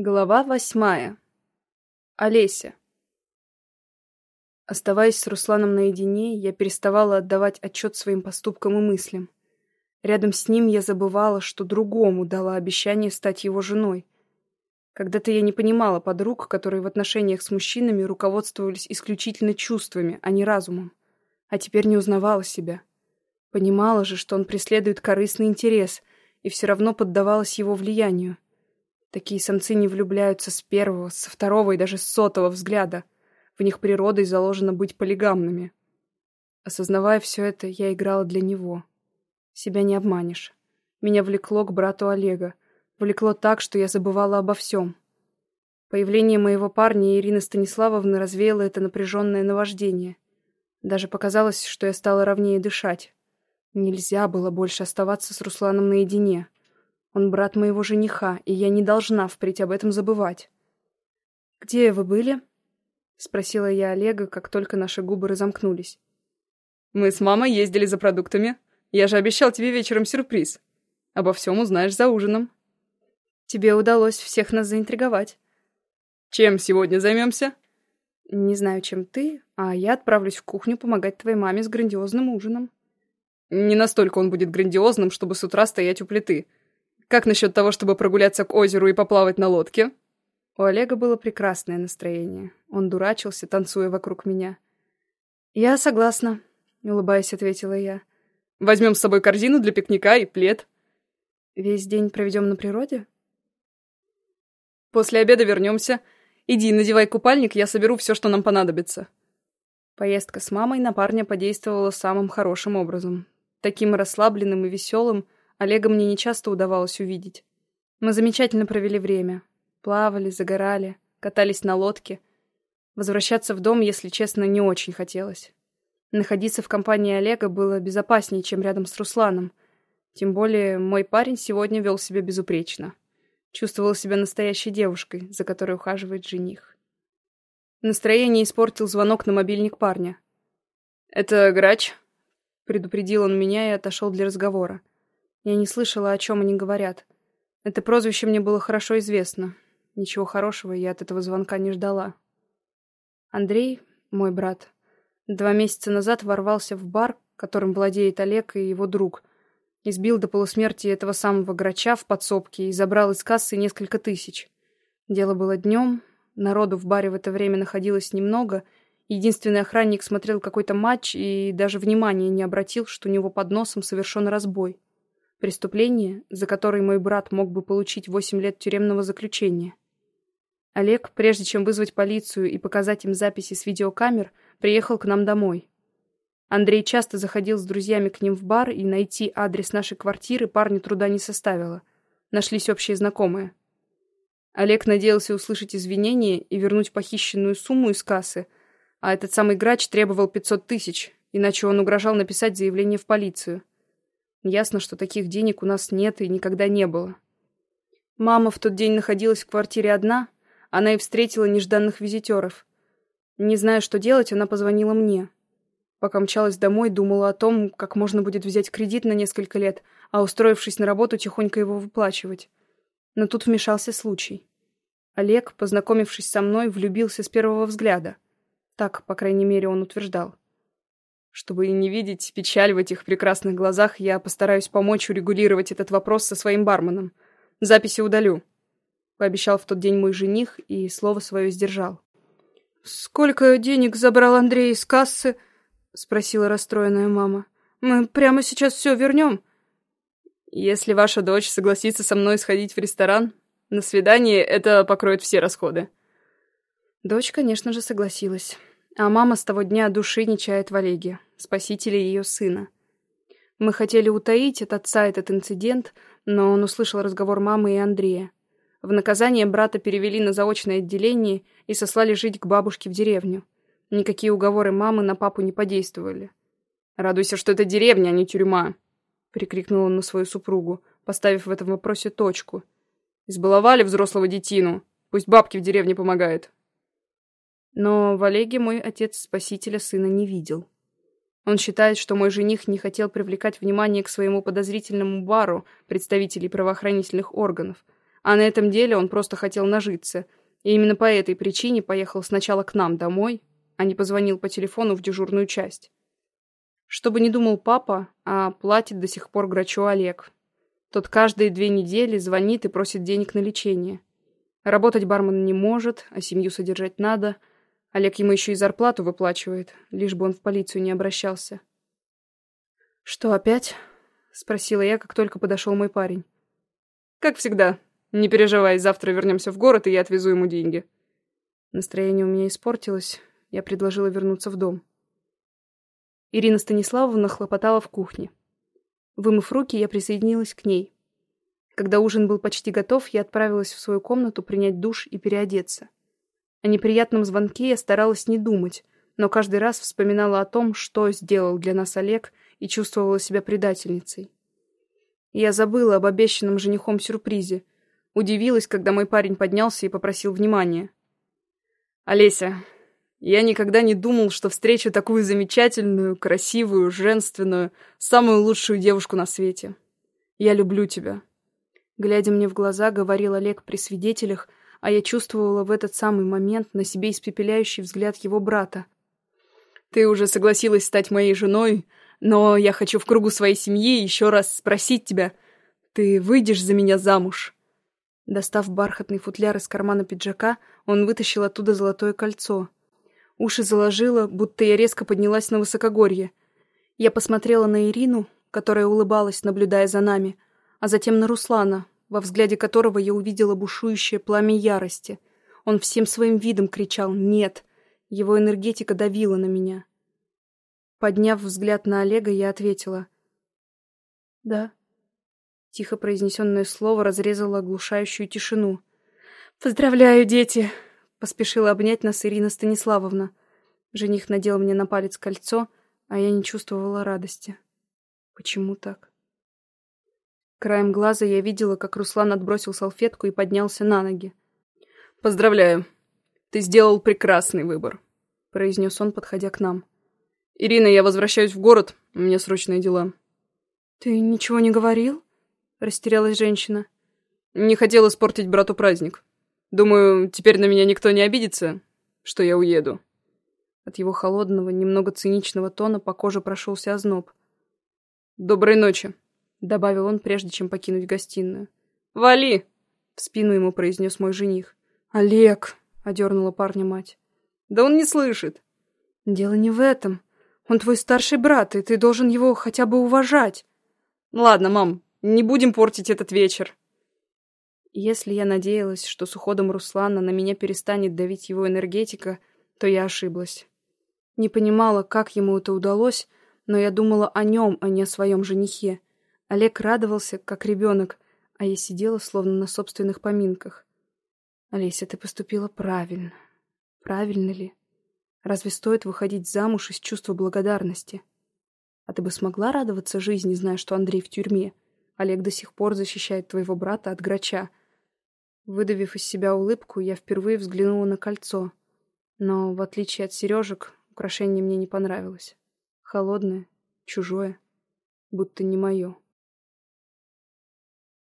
Глава восьмая. Олеся. Оставаясь с Русланом наедине, я переставала отдавать отчет своим поступкам и мыслям. Рядом с ним я забывала, что другому дала обещание стать его женой. Когда-то я не понимала подруг, которые в отношениях с мужчинами руководствовались исключительно чувствами, а не разумом. А теперь не узнавала себя. Понимала же, что он преследует корыстный интерес, и все равно поддавалась его влиянию. Такие самцы не влюбляются с первого, со второго и даже с сотого взгляда. В них природой заложено быть полигамными. Осознавая все это, я играла для него. Себя не обманешь. Меня влекло к брату Олега. Влекло так, что я забывала обо всем. Появление моего парня Ирины Станиславовны развеяло это напряженное наваждение. Даже показалось, что я стала ровнее дышать. Нельзя было больше оставаться с Русланом наедине. Он брат моего жениха, и я не должна впредь об этом забывать. «Где вы были?» — спросила я Олега, как только наши губы разомкнулись. «Мы с мамой ездили за продуктами. Я же обещал тебе вечером сюрприз. Обо всем узнаешь за ужином». «Тебе удалось всех нас заинтриговать». «Чем сегодня займемся?» «Не знаю, чем ты, а я отправлюсь в кухню помогать твоей маме с грандиозным ужином». «Не настолько он будет грандиозным, чтобы с утра стоять у плиты», как насчет того, чтобы прогуляться к озеру и поплавать на лодке?» У Олега было прекрасное настроение. Он дурачился, танцуя вокруг меня. «Я согласна», — улыбаясь, ответила я. «Возьмем с собой корзину для пикника и плед». «Весь день проведем на природе?» «После обеда вернемся. Иди, надевай купальник, я соберу все, что нам понадобится». Поездка с мамой на парня подействовала самым хорошим образом. Таким расслабленным и веселым, Олега мне нечасто удавалось увидеть. Мы замечательно провели время. Плавали, загорали, катались на лодке. Возвращаться в дом, если честно, не очень хотелось. Находиться в компании Олега было безопаснее, чем рядом с Русланом. Тем более, мой парень сегодня вел себя безупречно. Чувствовал себя настоящей девушкой, за которой ухаживает жених. Настроение испортил звонок на мобильник парня. «Это Грач?» Предупредил он меня и отошел для разговора. Я не слышала, о чем они говорят. Это прозвище мне было хорошо известно. Ничего хорошего я от этого звонка не ждала. Андрей, мой брат, два месяца назад ворвался в бар, которым владеет Олег и его друг. Избил до полусмерти этого самого грача в подсобке и забрал из кассы несколько тысяч. Дело было днем, народу в баре в это время находилось немного, единственный охранник смотрел какой-то матч и даже внимания не обратил, что у него под носом совершен разбой. Преступление, за которое мой брат мог бы получить 8 лет тюремного заключения. Олег, прежде чем вызвать полицию и показать им записи с видеокамер, приехал к нам домой. Андрей часто заходил с друзьями к ним в бар, и найти адрес нашей квартиры парню труда не составило. Нашлись общие знакомые. Олег надеялся услышать извинения и вернуть похищенную сумму из кассы, а этот самый грач требовал 500 тысяч, иначе он угрожал написать заявление в полицию. Ясно, что таких денег у нас нет и никогда не было. Мама в тот день находилась в квартире одна, она и встретила нежданных визитеров. Не зная, что делать, она позвонила мне. Пока мчалась домой, думала о том, как можно будет взять кредит на несколько лет, а устроившись на работу, тихонько его выплачивать. Но тут вмешался случай. Олег, познакомившись со мной, влюбился с первого взгляда. Так, по крайней мере, он утверждал. Чтобы не видеть печаль в этих прекрасных глазах, я постараюсь помочь урегулировать этот вопрос со своим барменом. Записи удалю. Пообещал в тот день мой жених и слово свое сдержал. «Сколько денег забрал Андрей из кассы?» — спросила расстроенная мама. «Мы прямо сейчас все вернем». «Если ваша дочь согласится со мной сходить в ресторан, на свидание это покроет все расходы». Дочь, конечно же, согласилась. А мама с того дня души не чает в Олеге, спасителе ее сына. Мы хотели утаить от отца этот инцидент, но он услышал разговор мамы и Андрея. В наказание брата перевели на заочное отделение и сослали жить к бабушке в деревню. Никакие уговоры мамы на папу не подействовали. «Радуйся, что это деревня, а не тюрьма!» — прикрикнул он на свою супругу, поставив в этом вопросе точку. «Избаловали взрослого детину. Пусть бабки в деревне помогают. Но в Олеге мой отец спасителя сына не видел. Он считает, что мой жених не хотел привлекать внимание к своему подозрительному бару представителей правоохранительных органов, А на этом деле он просто хотел нажиться. И именно по этой причине поехал сначала к нам домой, а не позвонил по телефону в дежурную часть. Что бы ни думал папа, а платит до сих пор грачу Олег. Тот каждые две недели звонит и просит денег на лечение. Работать бармен не может, а семью содержать надо. Олег ему еще и зарплату выплачивает, лишь бы он в полицию не обращался. «Что, опять?» — спросила я, как только подошел мой парень. «Как всегда. Не переживай, завтра вернемся в город, и я отвезу ему деньги». Настроение у меня испортилось. Я предложила вернуться в дом. Ирина Станиславовна хлопотала в кухне. Вымыв руки, я присоединилась к ней. Когда ужин был почти готов, я отправилась в свою комнату принять душ и переодеться. О неприятном звонке я старалась не думать, но каждый раз вспоминала о том, что сделал для нас Олег, и чувствовала себя предательницей. Я забыла об обещанном женихом сюрпризе. Удивилась, когда мой парень поднялся и попросил внимания. «Олеся, я никогда не думал, что встречу такую замечательную, красивую, женственную, самую лучшую девушку на свете. Я люблю тебя». Глядя мне в глаза, говорил Олег при свидетелях, а я чувствовала в этот самый момент на себе испепеляющий взгляд его брата. «Ты уже согласилась стать моей женой, но я хочу в кругу своей семьи еще раз спросить тебя, ты выйдешь за меня замуж?» Достав бархатный футляр из кармана пиджака, он вытащил оттуда золотое кольцо. Уши заложило, будто я резко поднялась на высокогорье. Я посмотрела на Ирину, которая улыбалась, наблюдая за нами, а затем на Руслана, во взгляде которого я увидела бушующее пламя ярости. Он всем своим видом кричал «Нет!». Его энергетика давила на меня. Подняв взгляд на Олега, я ответила «Да». Тихо произнесенное слово разрезало оглушающую тишину. «Поздравляю, дети!» Поспешила обнять нас Ирина Станиславовна. Жених надел мне на палец кольцо, а я не чувствовала радости. Почему так? Краем глаза я видела, как Руслан отбросил салфетку и поднялся на ноги. «Поздравляю. Ты сделал прекрасный выбор», — произнес он, подходя к нам. «Ирина, я возвращаюсь в город. У меня срочные дела». «Ты ничего не говорил?» — растерялась женщина. «Не хотел испортить брату праздник. Думаю, теперь на меня никто не обидится, что я уеду». От его холодного, немного циничного тона по коже прошелся озноб. «Доброй ночи», — добавил он, прежде чем покинуть гостиную. «Вали!» — в спину ему произнес мой жених. «Олег!» — одернула парня мать. «Да он не слышит!» «Дело не в этом. Он твой старший брат, и ты должен его хотя бы уважать». «Ладно, мам, не будем портить этот вечер». Если я надеялась, что с уходом Руслана на меня перестанет давить его энергетика, то я ошиблась. Не понимала, как ему это удалось, но я думала о нем, а не о своем женихе. Олег радовался, как ребенок, а я сидела словно на собственных поминках. «Олеся, ты поступила правильно. Правильно ли? Разве стоит выходить замуж из чувства благодарности? А ты бы смогла радоваться жизни, зная, что Андрей в тюрьме? Олег до сих пор защищает твоего брата от грача, Выдавив из себя улыбку, я впервые взглянула на кольцо. Но, в отличие от сережек, украшение мне не понравилось. Холодное, чужое, будто не мое.